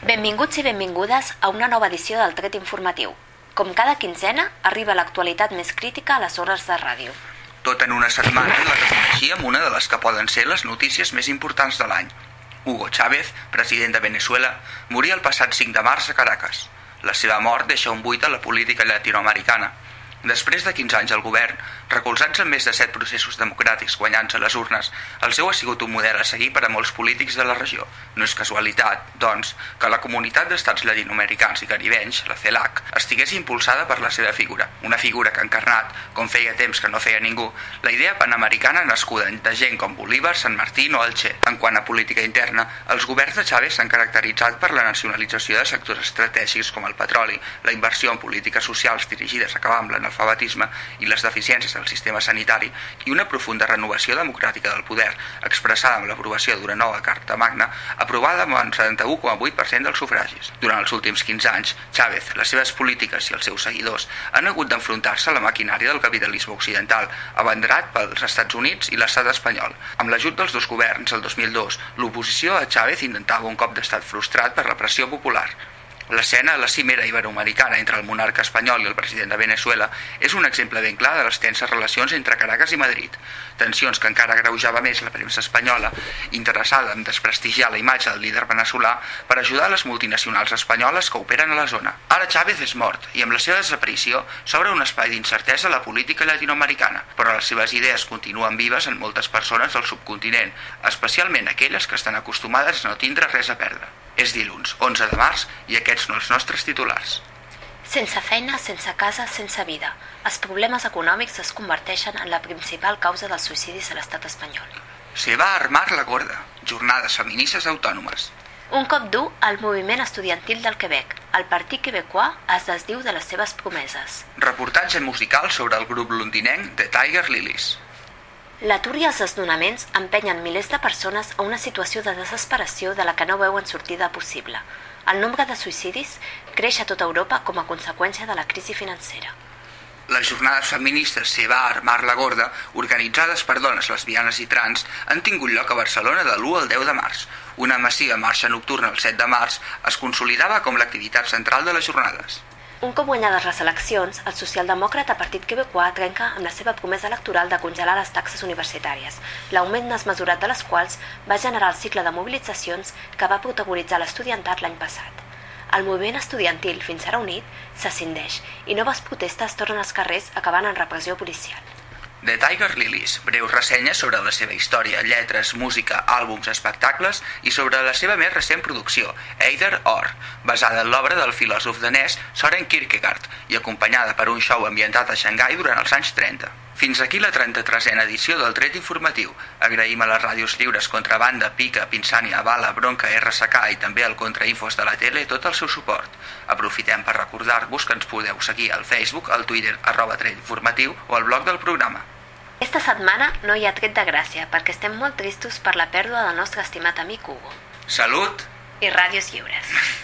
Benvinguts i benvingudes a una nova edició del Tret Informatiu. Com cada quinzena, arriba l'actualitat més crítica a les hores de ràdio. Tot en una setmana la reconeixíem una de les que poden ser les notícies més importants de l'any. Hugo Chávez, president de Venezuela, moria el passat 5 de març a Caracas. La seva mort deixa un buit a la política llatinoamericana. Després de 15 anys al govern, recolzats en més de 7 processos democràtics guanyants a les urnes, el seu ha sigut un model a seguir per a molts polítics de la regió. No és casualitat, doncs, que la comunitat d'estats latinoamericans i caribenys, la CELAC, estigués impulsada per la seva figura. Una figura que ha encarnat, com feia temps que no feia ningú, la idea panamericana nascuda de gent com Bolívar, San Martín o Alger. En quant a política interna, els governs de Chávez s'han caracteritzat per la nacionalització de sectors estratègics com el petroli, la inversió en polítiques socials dirigides a acabar amb l'analfabetisme i les deficiències del sistema sanitari i una profunda renovació democràtica del poder, expressada amb l'aprovació d'una nova Carta Magna, aprovada amb el 71,8% dels sufragis. Durant els últims 15 anys, Chávez, les seves polítiques i els seus seguidors han hagut d'enfrontar-se a la maquinària del capitalisme occidental, abanderat pels Estats Units i l'estat espanyol. Amb l'ajut dels dos governs, el 2002, l'oposició a Chávez intentava un cop d'estat frustrat per la pressió popular. L'escena a la cimera iberoamericana entre el monarca espanyol i el president de Venezuela és un exemple ben clar de les tenses relacions entre Caracas i Madrid. Tensions que encara greujava més la premsa espanyola, interessada en desprestigiar la imatge del líder veneçolà per ajudar les multinacionals espanyoles que operen a la zona. Ara Chávez és mort i amb la seva desaparició s'obre un espai d'incertesa a la política llatinoamericana, però les seves idees continuen vives en moltes persones del subcontinent, especialment aquelles que estan acostumades a no tindre res a perdre. És dilluns, 11 de març, i aquests són els nostres titulars. Sense feina, sense casa, sense vida. Els problemes econòmics es converteixen en la principal causa dels suïcidis a l'estat espanyol. Se va armar la gorda. Jornades feministes autònomes. Un cop dur al moviment estudiantil del Quebec. El Partit Quebecois es desdiu de les seves promeses. Reportatge musical sobre el grup londinenc The Tiger Lilies. L'atur i els desnonaments empenyen milers de persones a una situació de desesperació de la que no veuen sortida possible. El nombre de suïcidis creix a tota Europa com a conseqüència de la crisi financera. Les jornades feministes Se va a armar la gorda, organitzades per dones lesbianes i trans, han tingut lloc a Barcelona de l'1 al 10 de març. Una massiva marxa nocturna el 7 de març es consolidava com l'activitat central de les jornades. Un cop guanyades les eleccions, el socialdemòcrata Partit Quebecois trenca amb la seva promesa electoral de congelar les taxes universitàries, l'augment desmesurat de les quals va generar el cicle de mobilitzacions que va protagonitzar l'estudiantat l'any passat. El moviment estudiantil, fins ara unit, s'ascindeix i noves protestes tornen als carrers acabant en repressió policial. The Tiger Lilies, breus ressenyes sobre la seva història, lletres, música, àlbums, espectacles i sobre la seva més recent producció, Eider Or, basada en l'obra del filòsof danès Soren Kierkegaard i acompanyada per un show ambientat a Xangai durant els anys 30. Fins aquí la 33a edició del Tret Informatiu. Agraïm a les ràdios lliures Contrabanda, Pica, Pinsània, Bala, Bronca, RSK i també al Contrainfos de la tele tot el seu suport. Aprofitem per recordar-vos que ens podeu seguir al Facebook, al Twitter, arroba Tret Informatiu o al blog del programa. Aquesta setmana no hi ha tret de gràcia perquè estem molt tristos per la pèrdua del nostre estimat amic Hugo. Salut! I ràdios lliures.